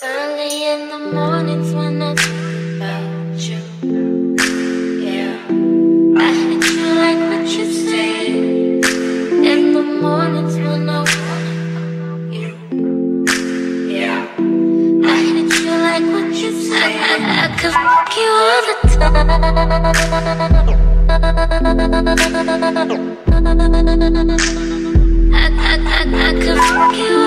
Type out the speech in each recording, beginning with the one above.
Early in the mornings when I think about you. Yeah. I hit you like what you said. In the mornings when I want you. Yeah. I hit you like what you said. I, I could fuck you all the time. I, I, I, I could fuck you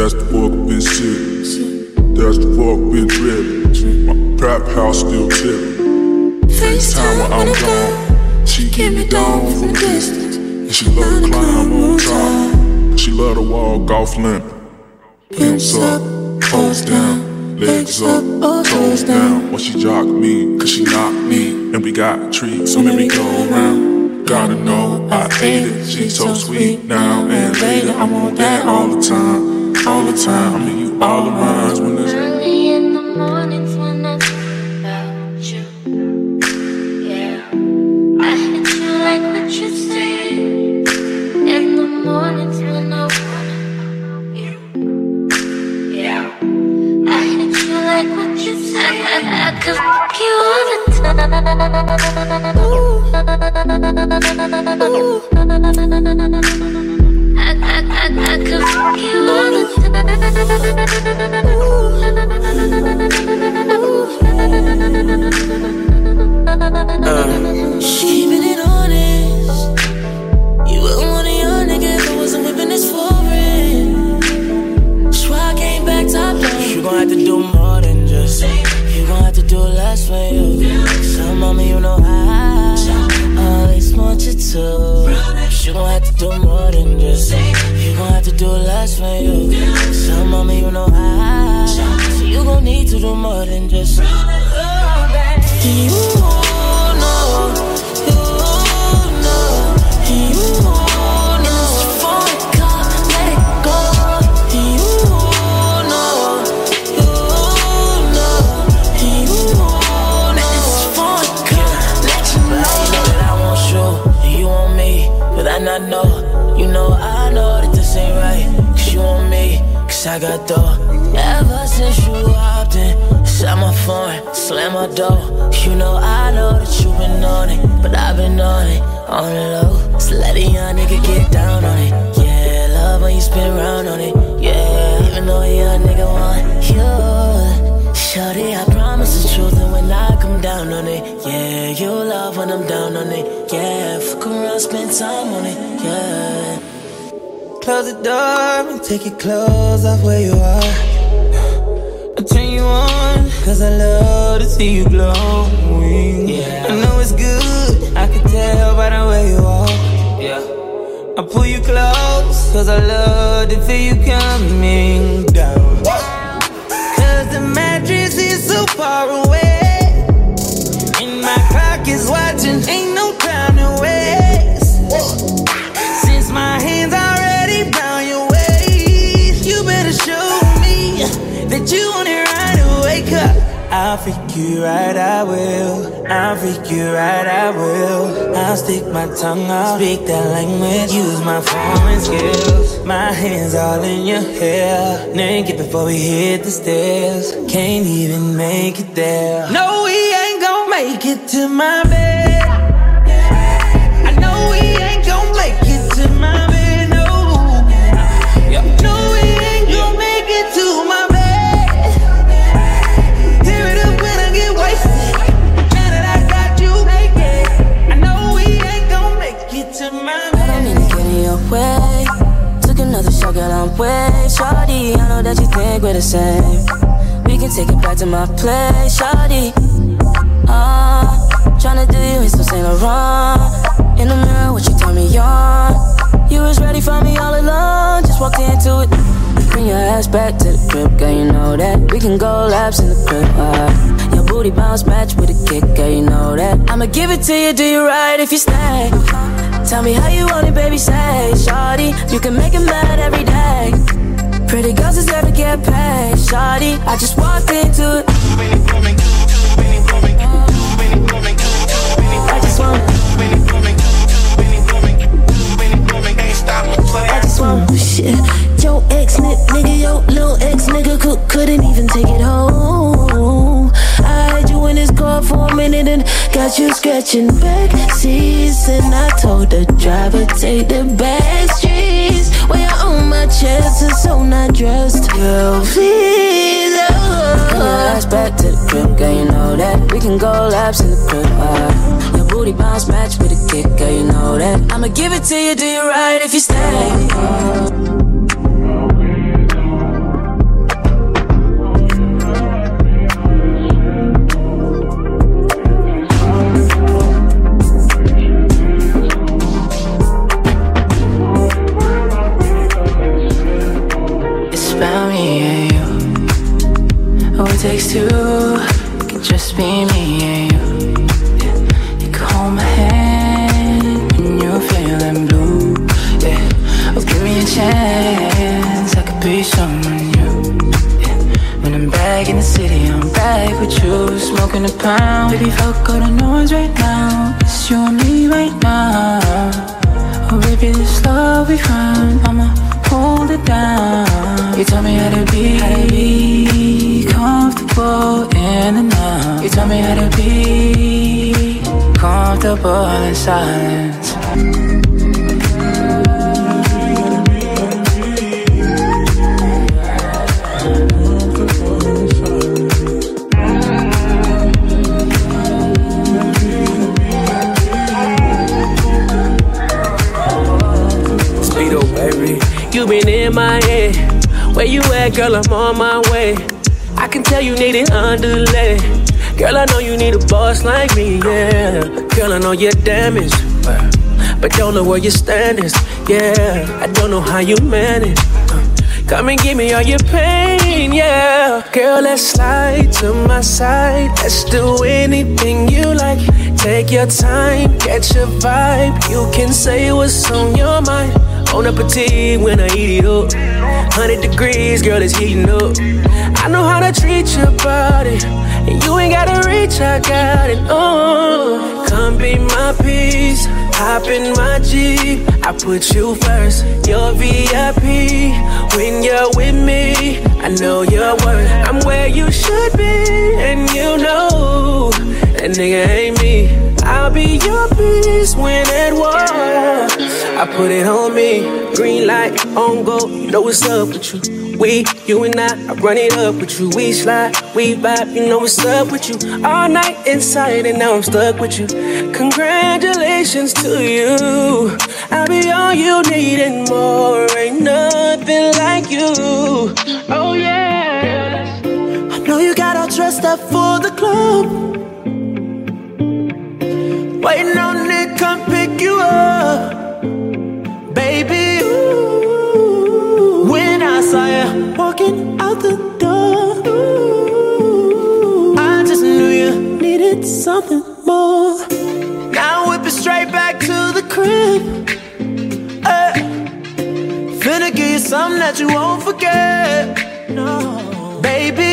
That's the fuck been sick That's the fuck been driven My trap house still tipping FaceTime when I'm gone She give me down from a distance. And she love to climb on top. She love to walk off limping Pimps up, toes down. Legs up, toes down. When she jock me, cause she knock me. And we got trees, so let me go around. Gotta know I ate it. She's so sweet now and later. I want that all the time, all the time. You all the minds when it's can tell by the way you walk. Yeah. I pull you close, cause I love to feel you coming down. Cause the mattress is so far away. I'll freak you right, I will. I'll freak you right, I will. I'll stick my tongue out, speak that language, use my foreign skills. My hands all in your hair, naked before we hit the stairs. Can't even make it there. No, we ain't gon' make it to my bed. Way. Shorty, I know that you think we're the same. We can take it back to my place, Shorty. Ah, tryna do you in some Saint Laurent. In the mirror, what you turn me on. You was ready for me all along, just walked into it. Bring your ass back to the crib, girl, you know that. We can go laps in the crib, uh. Your booty bounce match with a kick, girl, you know that. I'ma give it to you, do you right if you stay? Tell me how you want it, baby, say, shawty. You can make it mad every day. Pretty girls deserve to get paid, shawty. I just walked into it. I just want I just want shit. Yo ex nigga, yo little ex nigga could, Couldn't even take it home got you scratching back seats, and I told the driver take the back streets. Where you on my chest is so not dressed, girl. Please, oh. Bring back to the crib, girl. You know that we can go laps in the crib. Uh, your booty bounce match with a kick, girl. You know that I'ma give it to you, do you right if you stay. Comfortable in silence. You been in my head. Where you at, girl? I'm on my way. I can tell you need it underlay. Girl, I know you need a boss like me, yeah. Girl, I know you're damaged, but don't know where your stand is, yeah. I don't know how you manage. Uh, come and give me all your pain, yeah. Girl, let's slide to my side. Let's do anything you like. Take your time, get your vibe. You can say what's on your mind. On a petite when I eat it up. 100 degrees, girl, it's heating up. I know how to treat your body. And you ain't gotta reach, I got it. Oh, come be my peace. Hop in my Jeep. I put you first. You're VIP. When you're with me, I know your worth. I'm where you should be. And you know that nigga ain't me. I'll be your peace when at war. I put it on me. Green light on go. Know what's up with you. We, you and I, I run it up with you. We slide, we vibe, you know what's up with you. All night inside, and now I'm stuck with you. Congratulations to you. I'll be all you need and more. Ain't nothing like you. Oh, yeah. I know you got all dressed up for the club. Waiting on something more. Now whip it straight back to the crib. Uh, finna give you something that you won't forget. No, baby,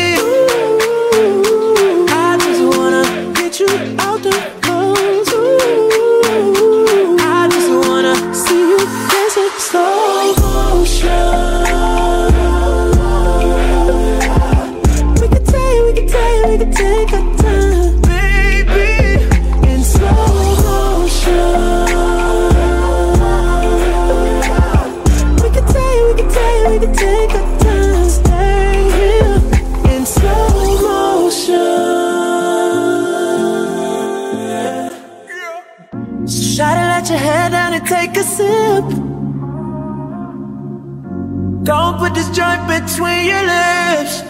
between your lips.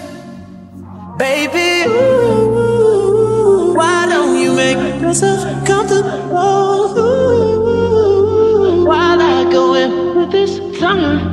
Baby, ooh, why don't you make yourself comfortable? While I go in with this summer.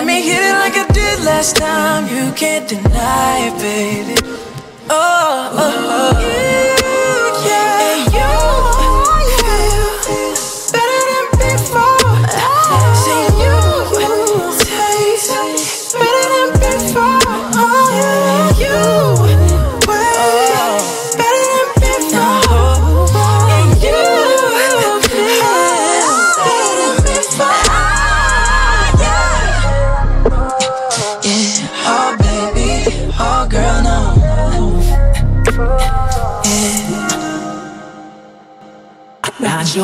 Let me hit it like I did last time. You can't deny it, baby. Oh, oh, oh. You,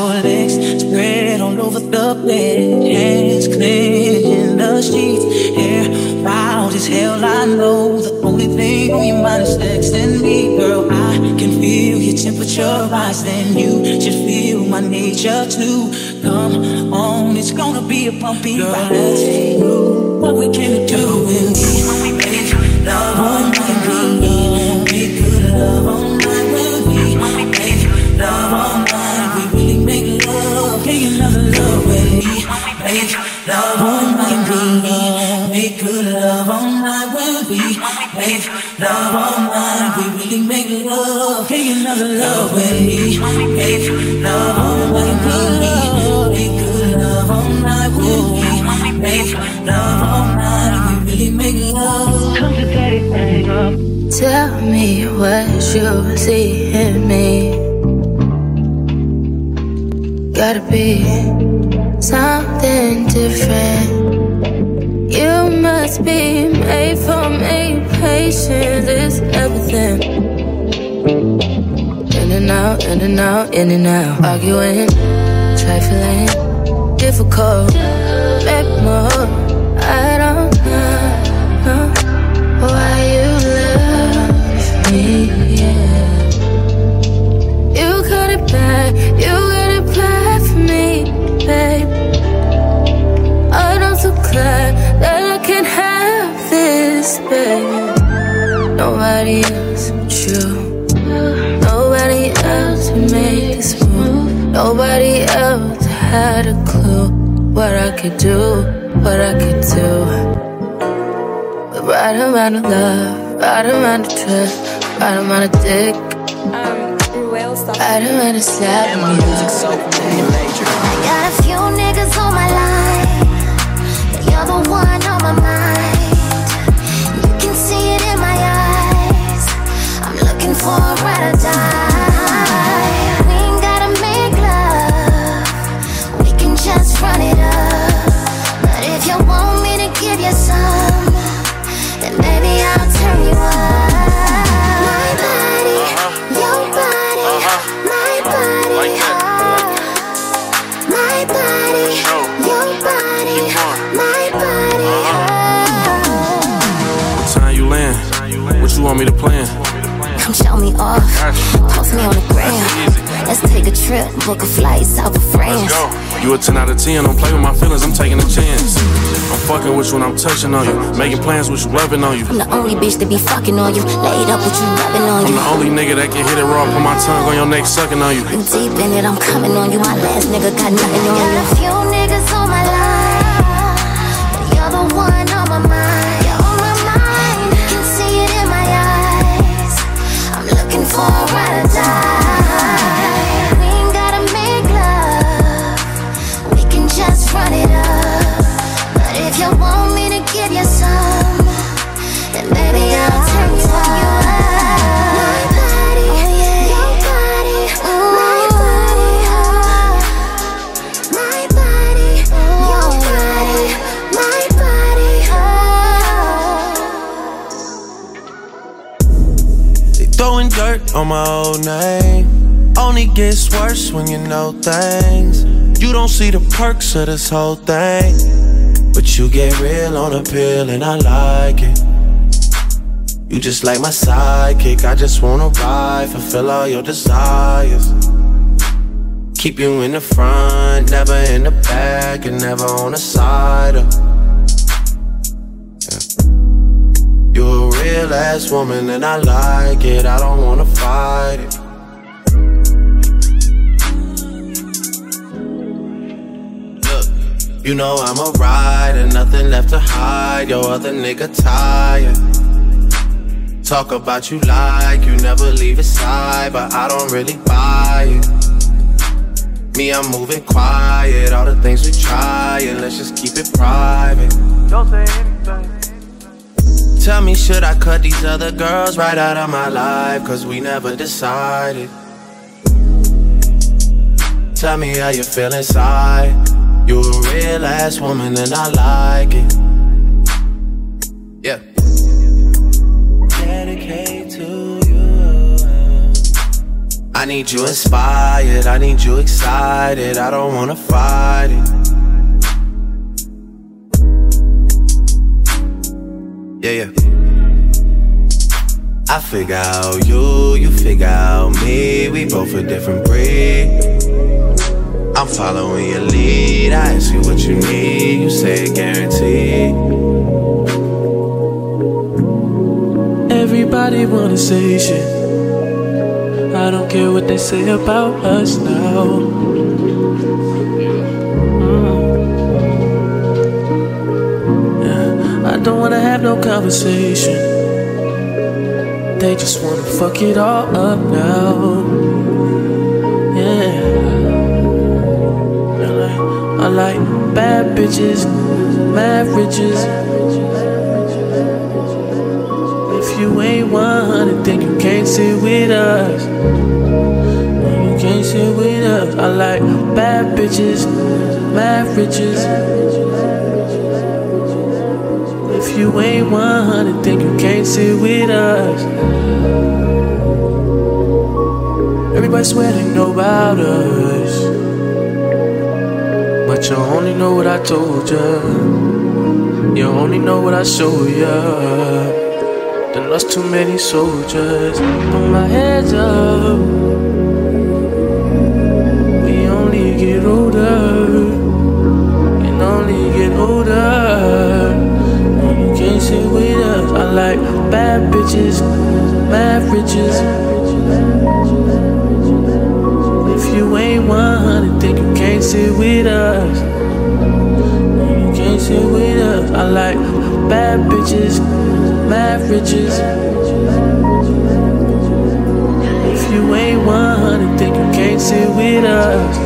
your legs spread all over the bed, hands clenching the sheets, hair wild as hell. I know the only thing on your mind is sex and me, girl. I can feel your temperature rise, rising. You should feel my nature too. Come on, it's gonna be a bumpy ride. Through what we can do when we love all make love all night. We make good love all night when we make love all night. We really make love, make another love when we make love all night. We make good love all night when we make love all night. We really make love. Come to daddy, up. Tell me what you see in me. Gotta be something different. You must be made for me. Patience is everything. In and out, in and out, in and out. Arguing, trifling, difficult. Make more. Glad that I can have this, babe. Nobody else but you. Nobody else would make this move. Nobody else had a clue what I could do, what I could do. But right amount of love, right amount of trust, right amount of dick, right amount of slap. And my music so major. Got a few niggas on my line, for a ride or die. What you want me to plan? Come show me off, post me on the gram. Let's take a trip, book a flight south of France. You a 10 out of 10, don't play with my feelings, I'm taking a chance. I'm fucking with you when I'm touching on you. Making plans with you, loving on you. I'm the only bitch to be fucking on you, laid up with you, rubbing on you. I'm the only nigga that can hit it raw, put my tongue on your neck, sucking on you. You deep in it, I'm coming on you. My last nigga got nothing on you. Got a few niggas on my line, but you're the one my old name. Only gets worse when you know things. You don't see the perks of this whole thing. But you get real on a pill and I like it. You just like my sidekick, I just wanna ride, fulfill all your desires. Keep you in the front, never in the back, and never on the side. Of. You a real ass woman, and I like it. I don't wanna fight it. Look, you know I'm a rider, nothing left to hide. Your other nigga tired. Talk about you like you never leave his side, but I don't really buy it. Me, I'm moving quiet. All the things we try, and let's just keep it private. Don't say anything. Tell me, should I cut these other girls right out of my life? Cause we never decided. Tell me how you feel inside. You a real ass woman, and I like it. Yeah. Dedicate to you. I need you inspired, I need you excited. I don't wanna fight it. Yeah, yeah. I figure out you, you figure out me. We both a different breed. I'm following your lead. I ask you what you need. You say guaranteed. Everybody wanna say shit. I don't care what they say about us now. Don't wanna have no conversation. They just wanna fuck it all up now. Yeah. I like, I like bad bitches, mad riches. If you ain't 100, then you can't sit with us. You can't sit with us. I like bad bitches, mad riches. You ain't 100, then you can't sit with us. Everybody swear they know about us. But you only know what I told ya. You only know what I showed ya. Then lost too many soldiers. Put my heads up. Sit with us. I like bad bitches, mad riches. If you ain't 100, then you can't sit with us. You can't sit with us. I like bad bitches, mad riches. If you ain't 100, then you can't sit with us.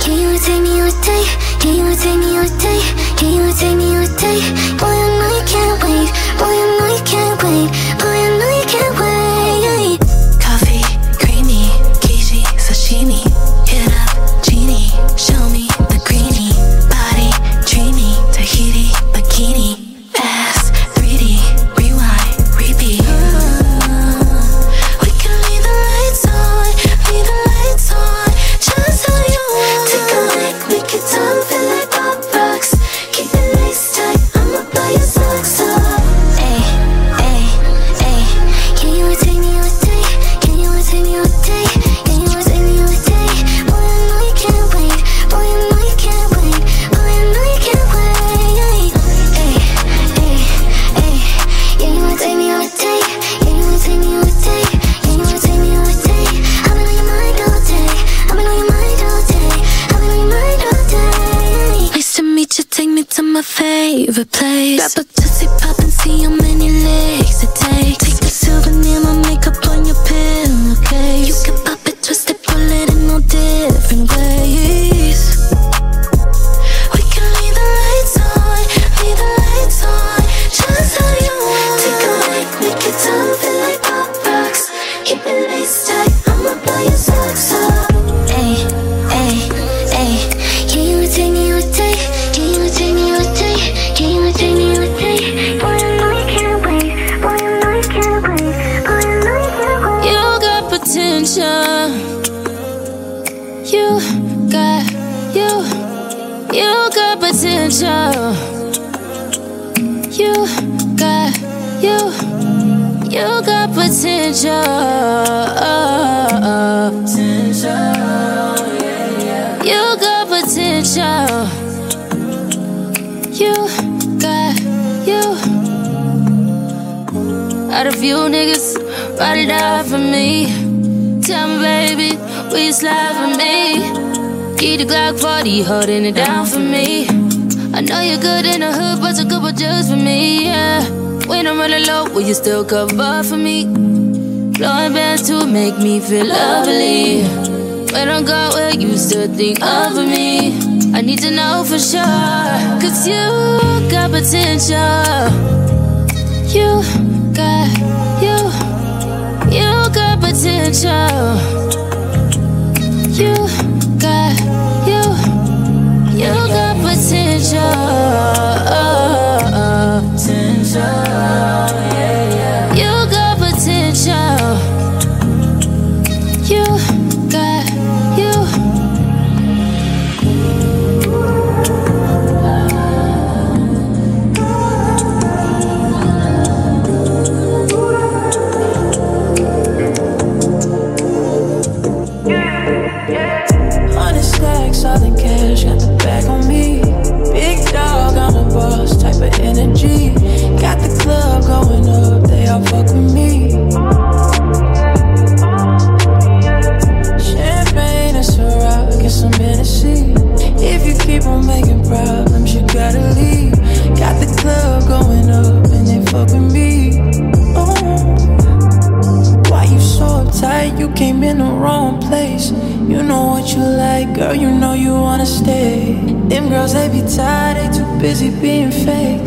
Can you take me all day? Can you take me with day? Can you take me with day? Boy, I know you can't wait. Out a few niggas, ride it out for me. Tell me, baby, will you slide for me? Keep the Glock 40, holding it down for me. I know you're good in the hood, but a couple just for me, yeah. When I'm running low, will you still cover for me? Blowing bands to make me feel lovely. When I'm gone, will you still think of me? I need to know for sure, cause you got potential. You got, you, you got potential. You got, you, you got potential. You problems, you gotta leave. Got the club going up, and they fuck with me. Oh. Why you so uptight? You came in the wrong place. You know what you like, girl. You know you wanna stay. Them girls they be tired, they too busy being fake.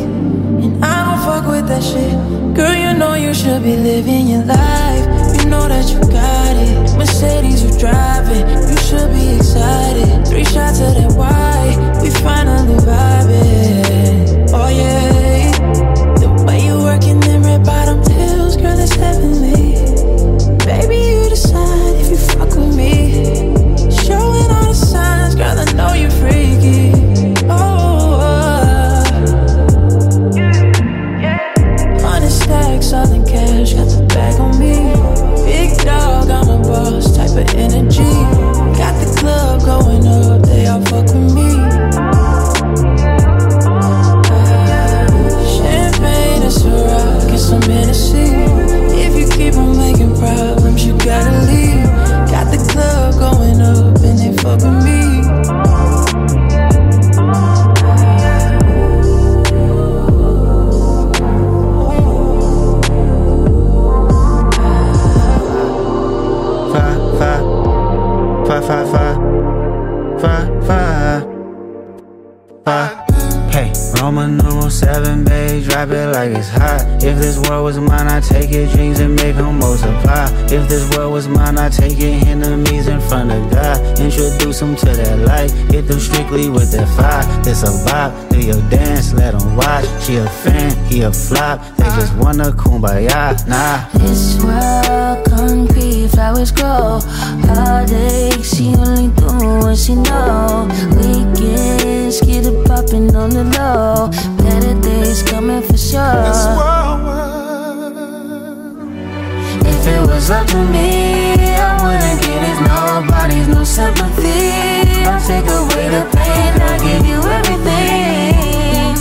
And I don't fuck with that shit. Girl, you know you should be living your life. Know that you got it. Mercedes you driving, you should be excited. Three shots of that white, we finally vibing. Oh yeah. The way you working them red bottom heels, girl, it's heavenly. Baby, you decide if you fuck with me. Showing all the signs, girl, I know you're freaky. Five, five, five, five, five, five. Hey, Roman numeral seven, babe, drop it like it's hot. If this world was mine, I'd take it dreams and make them multiply. If this world was mine, I'd take it enemies in front of God. Introduce them to that light, hit them strictly with that fire. This a vibe, do your dance, let them watch. She a fan, he a flop, they just wanna kumbaya. Nah, This world concrete, flowers grow. She know. Weekends, get it poppin' on the low. Better days coming for sure. If it was up to me, I wouldn't give this nobody's no sympathy. I'll take away the pain, I'll give you everything.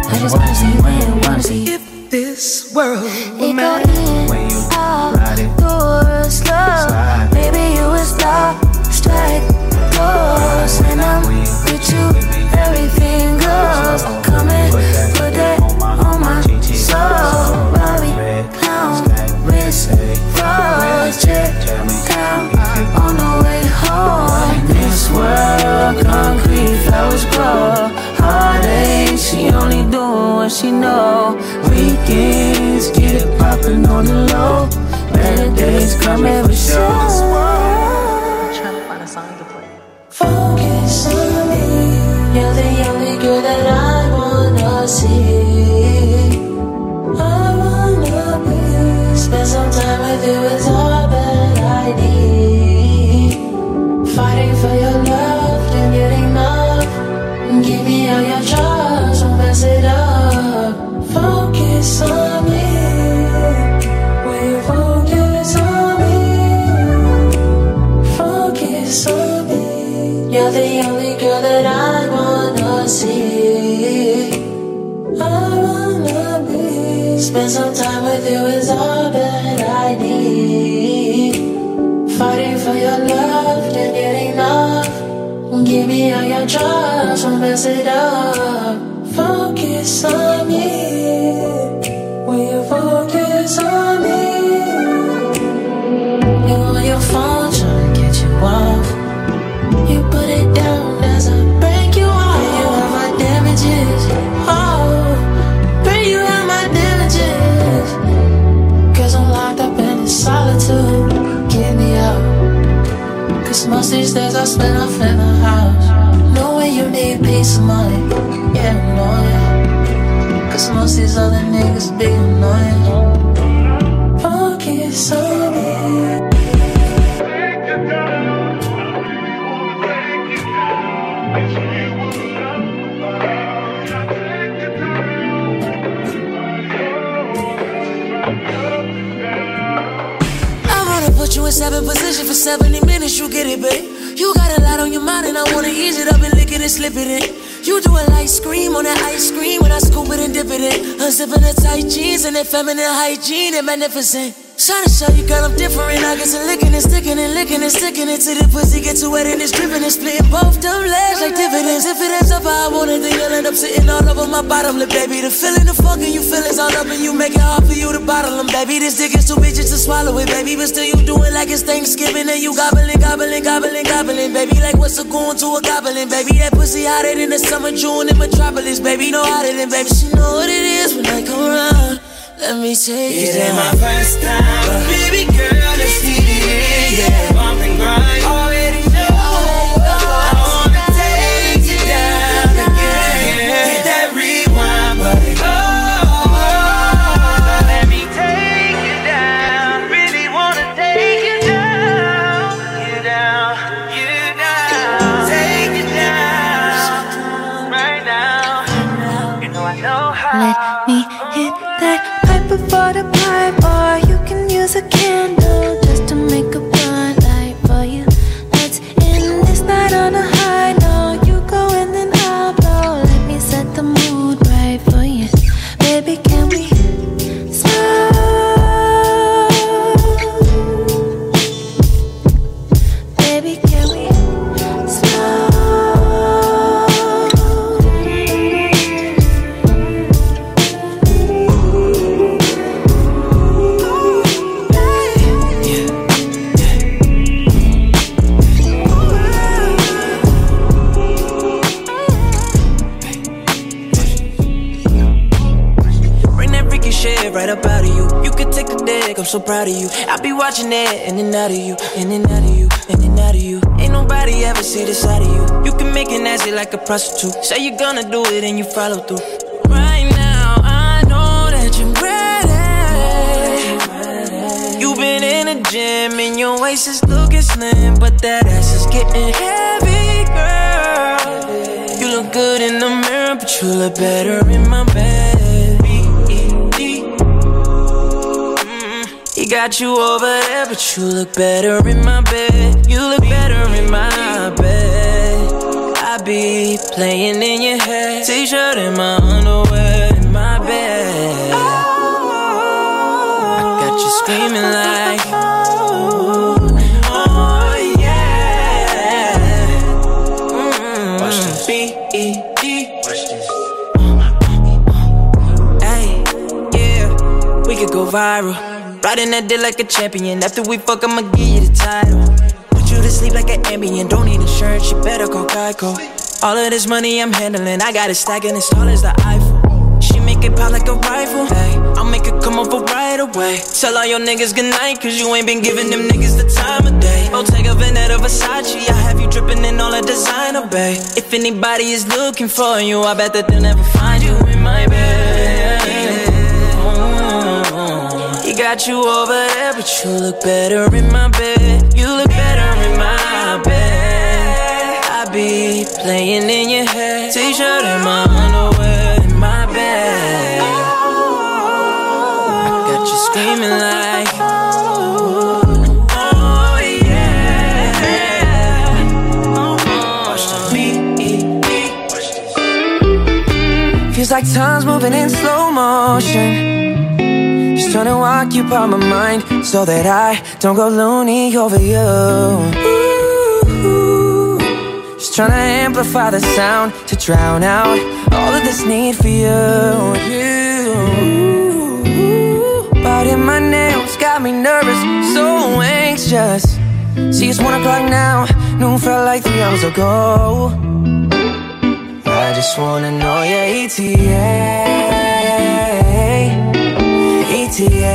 I just wanna see when, wanna see If this world it go she know. Weekends, get it poppin' on the low. Better days coming for sure. Spend some time with you is all that I need. Fighting for your love, can't get enough. Give me all your trust, don't mess it up. Focus on me. Will you focus on me? You on your phone, these days I spend off in the house. Knowing you need peace of mind. Yeah, it. Cause most these other niggas be annoying. Focus on 70 minutes, you get it, babe. You got a lot on your mind, and I wanna ease it up and lick it and slip it in. You do a light scream on that ice cream when I scoop it and dip it in. Unzipping the tight jeans and that feminine hygiene, they magnificent. Trying to show you, girl, I'm different. I get to licking and sticking and licking and sticking it till the pussy get too wet and it's dripping and splitting both them legs like dividends. If it ends up how I want it, then you'll end up sitting all over my bottom lip, baby. The feeling, the fucking you feel is all up and you make it hard for you to bottle them, baby. This dick is too big just to swallow it, baby. But still, you do it like it's Thanksgiving and you gobbling, gobbling, gobbling, gobbling, baby. Like what's a goon to a goblin, baby? That pussy hotter than the summer June in Metropolis, baby. No hotter than, baby. She know what it is when I come around. Let me take It it ain't my first time, but baby girl, let's hit it, yeah. Bump and grind, proud of you. I be watching it in and out of you, in and out of you, in and out of you. Ain't nobody ever see the side of you. You can make it nasty like a prostitute. Say you're gonna do it and you follow through. Right now, I know that you're ready. You've been in the gym and your waist is looking slim, but that ass is getting heavy, girl. You look good in the mirror, but you look better in my bed. Got you over there, but you look better in my bed. You look better in my bed. I be playing in your head. T-shirt and my underwear in my bed. I Got you screaming like. Oh yeah. Watch this. B-E-D. Watch this. Ay, yeah, we could go viral. Riding that dick like a champion. After we fuck, I'ma give you the title. Put you to sleep like an Ambien. Don't need insurance, you better call Geico. All of this money I'm handling, I got it stacking as tall as the Eiffel. She make it pop like a rifle. Ay, I'll make it come over right away. Tell all your niggas goodnight, cause you ain't been giving them niggas the time of day. Bottega Veneta Versace, I have you dripping in all the designer, babe. If anybody is looking for you, I bet that they'll never find you in my bed. Got you over there, but you look better in my bed. You look better in my bed. I be playing in your head. T-shirt and my underwear in my bed. Got you screaming like. Oh yeah. Watch the. Feels like time's moving in slow motion. Just trying to occupy my mind so that I don't go loony over you. Ooh, just trying to amplify the sound to drown out all of this need for you. you. Biting my nails got me nervous, so anxious. See, it's one o'clock now, noon felt like three hours ago. I just wanna know your ETA. ETA.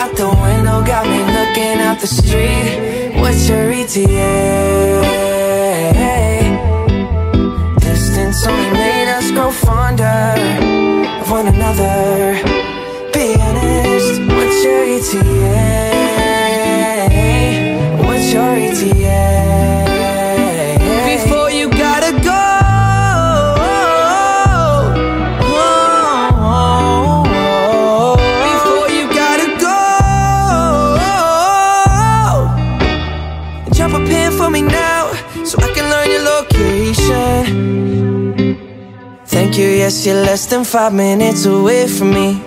Out the window, got me looking out the street. What's your ETA? Distance only made us grow fonder of one another. Be honest, what's your ETA? What's your ETA? Yes, you're less than five minutes away from me.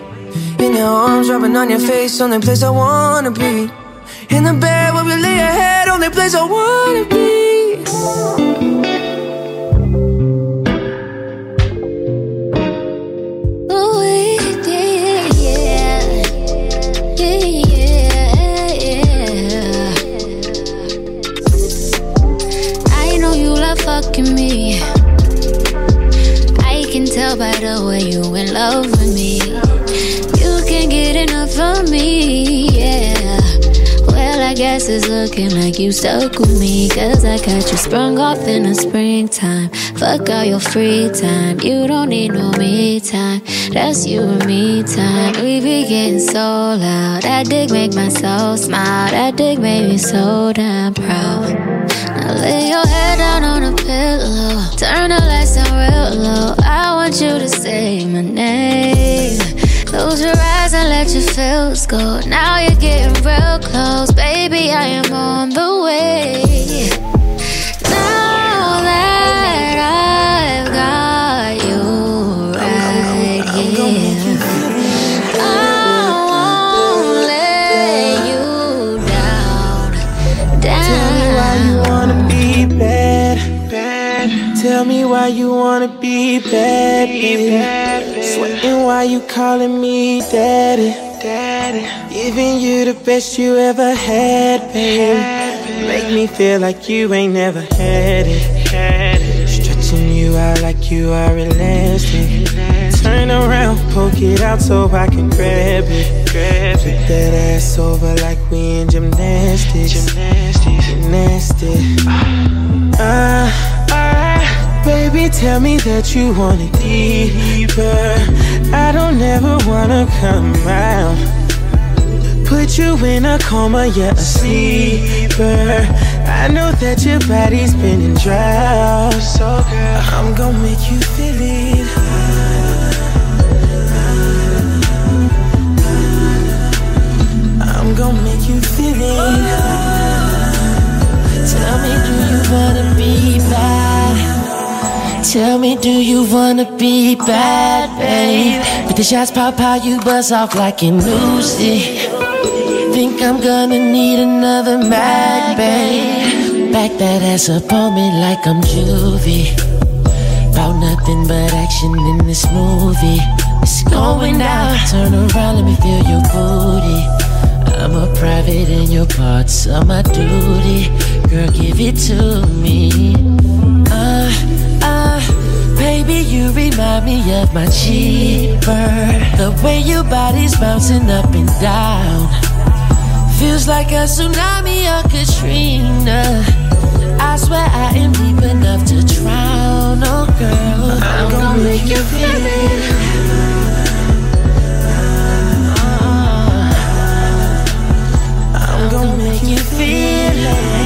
In your arms, rubbing on your face, only place I wanna be. In the bed where we lay our head, only place I wanna be. I guess it's looking like you stuck with me. Cause I got you sprung off in the springtime. Fuck all your free time. You don't need no me time. That's you and me time. We be getting so loud. That dick make my soul smile. That dick made me so damn proud. Now lay your head down on a pillow. Turn the lights down real low. I want you to say my name. Close your eyes let your feels go. Now you're getting real close, baby. I am on the way. Now that I've got you right here, I won't let you down. down. Tell me why you wanna be bad, bad. Tell me why you wanna be bad, baby. Sweating why you calling me daddy, daddy. Giving you the best you ever had, baby. Make me feel like you ain't never had it, had it. Stretching you out like you are elastic. Turn around, poke it out so I can grab it. Grab Flip that ass over like we in gymnastics. Gymnastics, gymnastics. Ah, ah, baby, tell me that you want it deeper. I wanna come out. Put you in a coma, yeah, a sleeper. I know that your body's been in drought. So, girl, I'm gonna make you feel it. I'm gonna make you feel it. Tell me, do you wanna be bad? Tell me, do you wanna be bad, babe? With the shots pop out, you buzz off like an Uzi. Think I'm gonna need another mag, babe. Back that ass up on me like I'm juvie. About nothing but action in this movie. It's going down. Turn around, let me feel your booty. I'm a private and your parts are my duty. Girl, give it to me. Uh, baby, you remind me of my cheaper. The way your body's bouncing up and down. Feels like a tsunami or Katrina. I swear I am deep enough to drown. Oh, girl, I'm gonna make you feel it. Uh, uh, uh, I'm gonna make you feel it.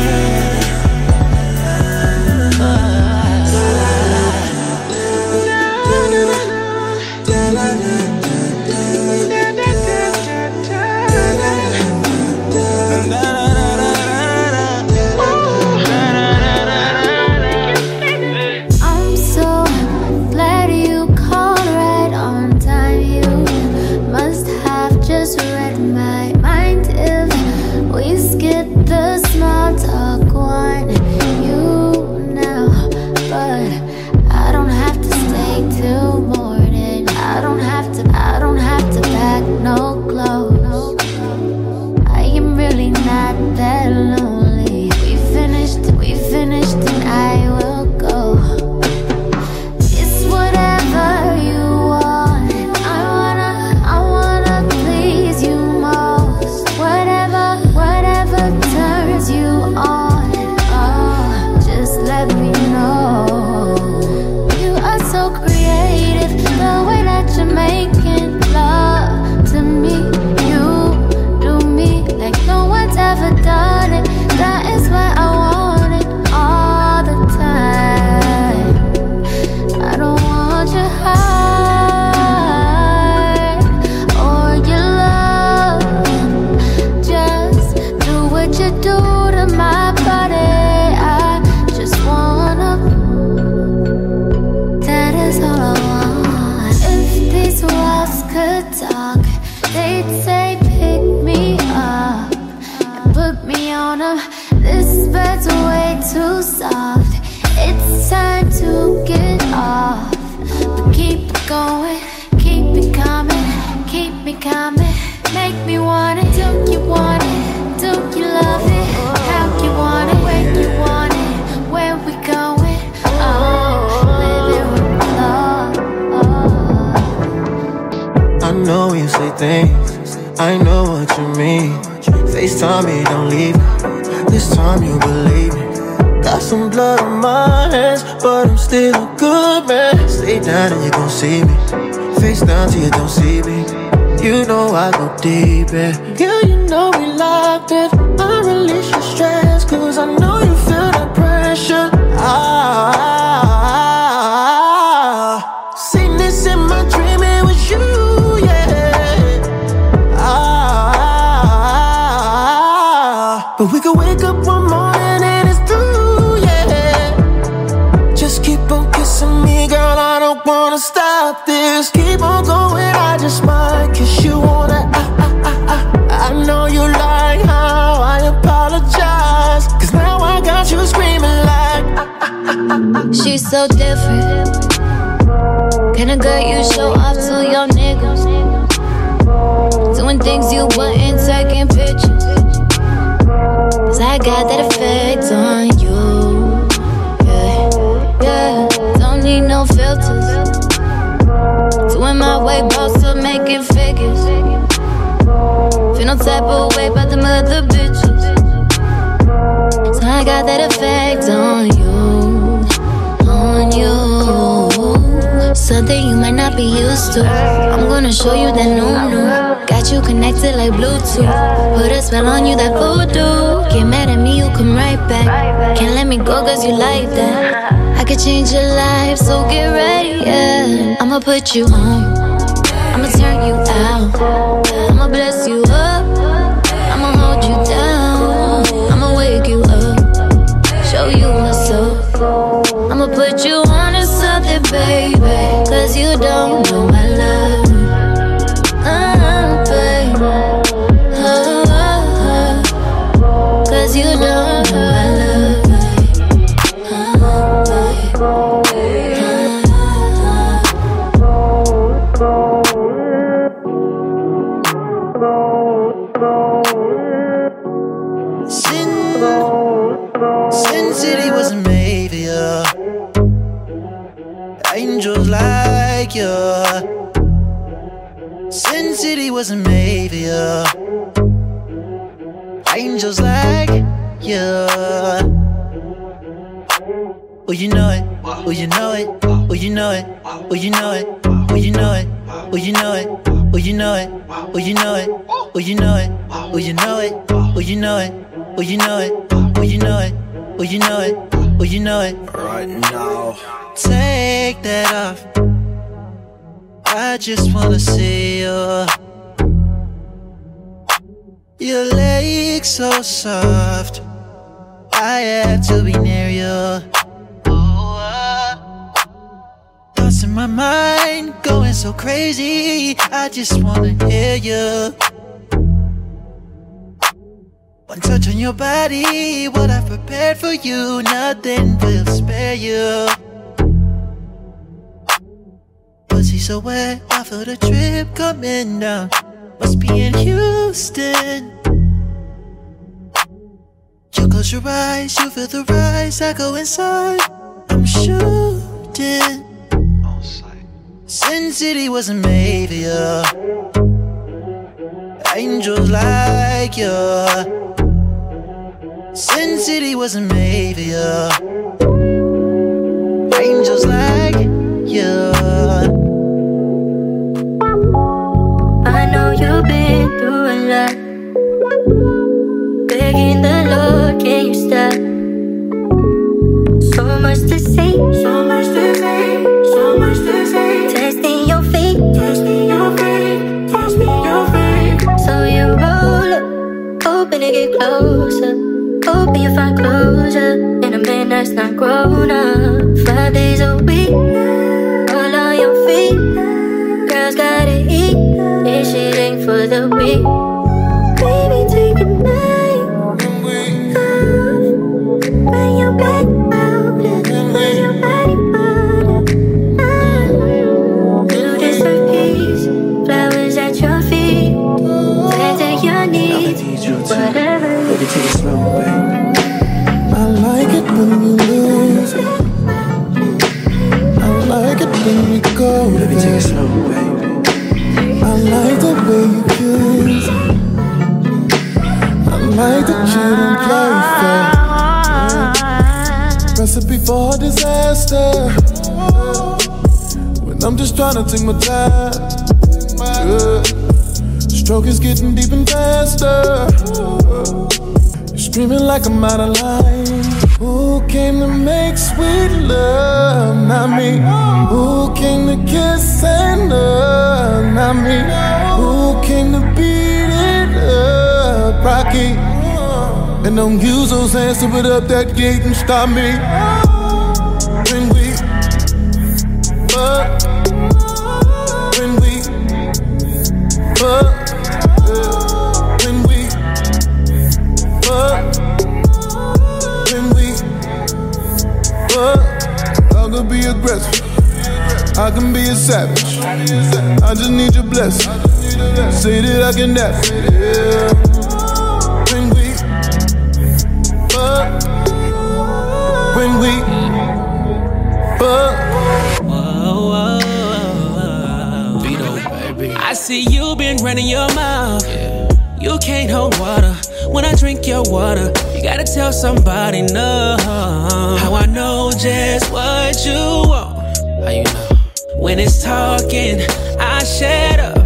Know you say things, I know what you mean. FaceTime me, don't leave. This time you believe me. Got some blood on my hands, but I'm still a good man. Stay down and you gon' see me. Face down till you don't see me. You know I go deep in. Girl, you know we locked it. I release your stress, cause I know you feel that pressure. Ah, She's so different. Kinda girl you show off to your niggas. Doing things you wouldn't, taking pictures. Cause I got that effect on you. Yeah, yeah. Don't need no filters. Doing my way, boss up, making figures. Feel no type of way about the mother bitches. So I got that effect on you, Something you might not be used to. I'm gonna show you that new new. Got you connected like Bluetooth. Put a spell on you that voodoo. Get mad at me, you come right back. Can't let me go cause you like that. I could change your life, so get ready, yeah. I'ma put you on. I'ma turn you out. I'ma bless you know it. Oh, you know it. Oh, you know it. Oh, you know it. Oh, you know it. Oh, you know it. Oh, you know it. Oh, you know it. Oh, you know it. Oh, you know it. Oh, you know it. Oh, you know it. Oh, you know it. Right now. Take that off. I just wanna see you. Your legs so soft. I have to be near you. My mind going so crazy. I just wanna hear you. One touch on your body, what I prepared for you, nothing will spare you. Pussy so wet, I feel the trip coming down. Must be in Houston. You close your eyes, you feel the rise. I go inside, I'm shooting. Sin City wasn't made for you. Angels like you. Sin City wasn't made for you. Angels like you. I know you've been through a lot. Begging the Lord, can you stop? So much to say, so much to say, so much to say. Closer, hoping you find closure in a man that's not grown up. Five days a week, all on your feet. Girls gotta eat, this shit ain't for the weak. Fair. Recipe for disaster. When I'm just trying to take my time. Yeah. Stroke is getting deep and faster. You're screaming like I'm out of line. Who came to make sweet love? Not me. Who came to kiss and love? Not me. Who came to beat it up? Rocky. Don't use those hands to put up that gate and stop me. When we fuck, when we fuck, when we fuck, when we fuck, I could be aggressive. I can be a savage. I just need your blessing. Say that I can never. You been running your mouth. You can't hold water. When I drink your water, you gotta tell somebody no. How I know just what you want. How you know? When it's talking, I shut up.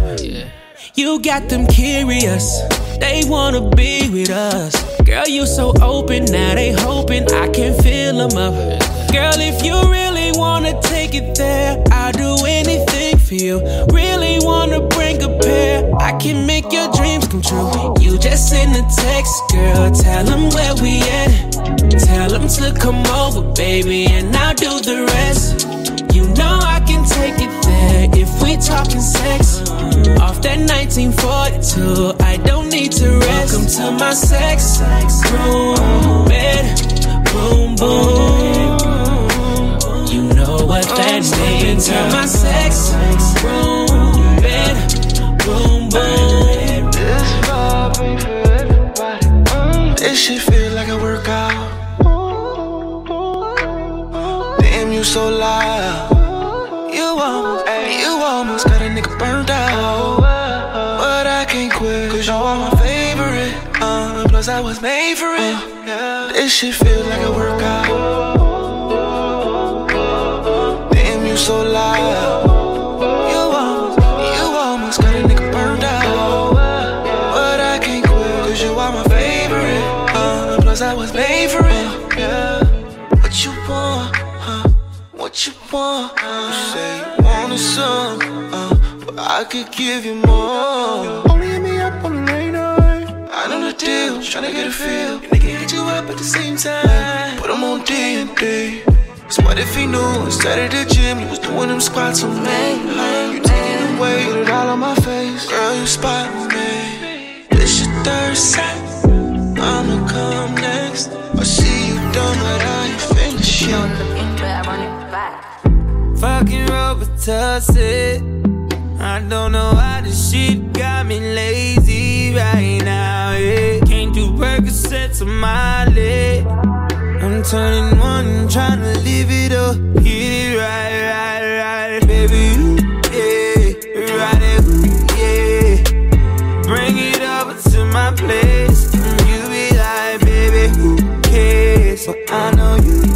You got them curious. They wanna be with us. Girl, you so open, now they hoping I can fill them up. Girl, if you really wanna take it there, I'll do anything for you. Really wanna bring a pair, I can make your dreams come true. You just send a text, girl, tell them where we at. Tell them to come over, baby, and I'll do the rest. You know I can take it there if we talking sex. Off that 1942, I don't need to rest. Welcome to my sex room, bed, boom, boom. You know what that means. Welcome To my sex room, boom, boom. This vibe ain't for everybody. This shit feel like a workout. Damn, you so loud. You almost, you almost got a nigga burned out. But I can't quit, cause you are my favorite. Uh, plus, I was made for it. This shit feel like a workout. Damn, you so loud. Want? You say you wanted some, uh, but I could give you more. Only hit me up on the late night. I know the deal, tryna get a feel. Nigga hit you up at the same time. Put 'em on D and D. So what if he knew instead of the gym, you was doing them squats on me? You taking away, put it all on my face. Girl, you spot me. This your third set. I'ma come next. I see you done, but I ain't finished yet. Fucking Robitussin. I don't know why this shit got me lazy right now. Yeah. Can't do Percocets on my leg. I'm turning one, trying to live it up. Get it right, right, right. Baby, yeah. Right it, yeah. Bring it over to my place. And you be like, baby, who cares? So I know you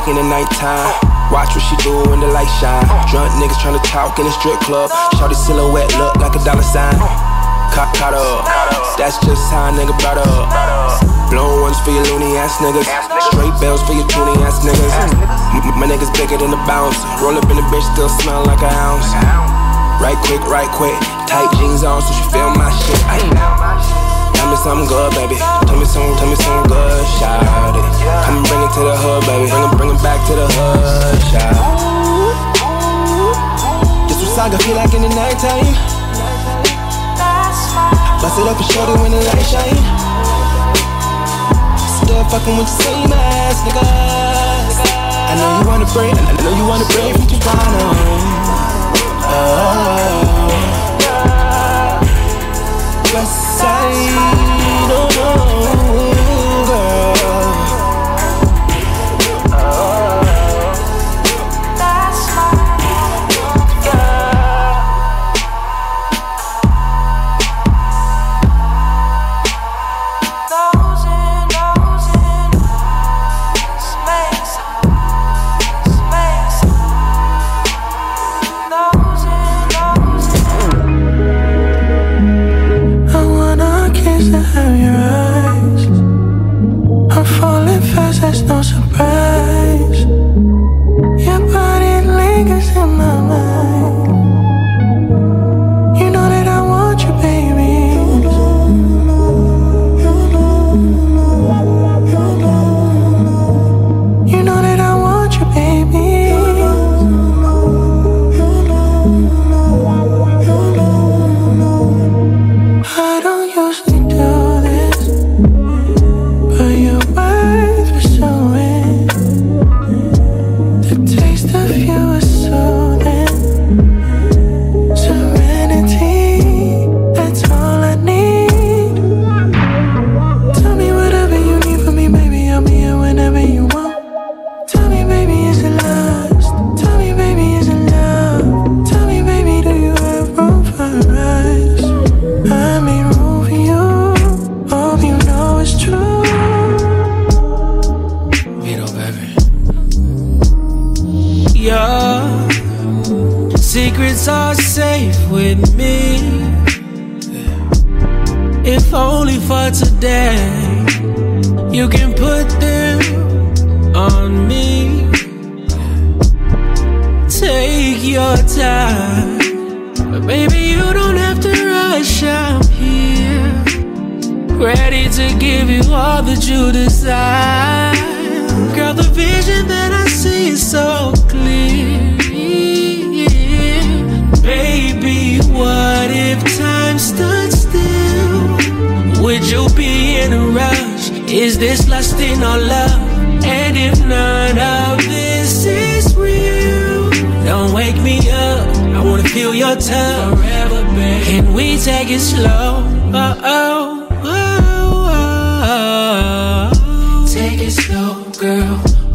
I like in the nighttime. Watch what she do when the light shine. Drunk niggas tryna talk in the strip club. Shorty silhouette look like a dollar sign. Caught, caught up. That's just how a nigga brought up. Blown ones for your loony ass niggas. Straight bells for your toony ass niggas. My niggas bigger than the bounce. Roll up in the bitch, still smell like an ounce. Right quick, right quick. Tight jeans on so she feel my shit. Ay. Me something good, baby. Tell me something, tell me something good, shout it. Come bring it to the hood, baby. Bring it, bring it back to the hood, shout This what saga feel like in the nighttime. Bust it up and shorty when the light shine. Still fucking with the same ass nigga. I know you wanna break, I know you wanna break from Toronto. Oh. West side, oh, oh, oh.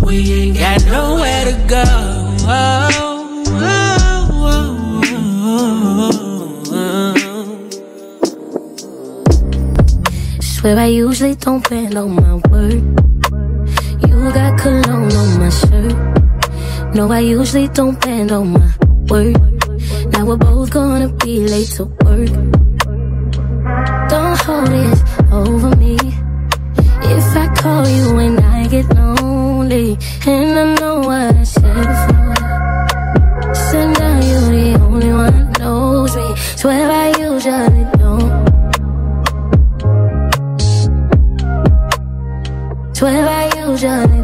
We ain't got nowhere to go. Oh, oh, oh. Swear I usually don't bend on my word. You got cologne on my shirt. No, I usually don't bend on my word. Now we're both gonna be late to work. Don't hold it over me. If I call you when I get lonely, and I know what I said before. So now you're the only one who knows me. Swear I usually don't. Swear I usually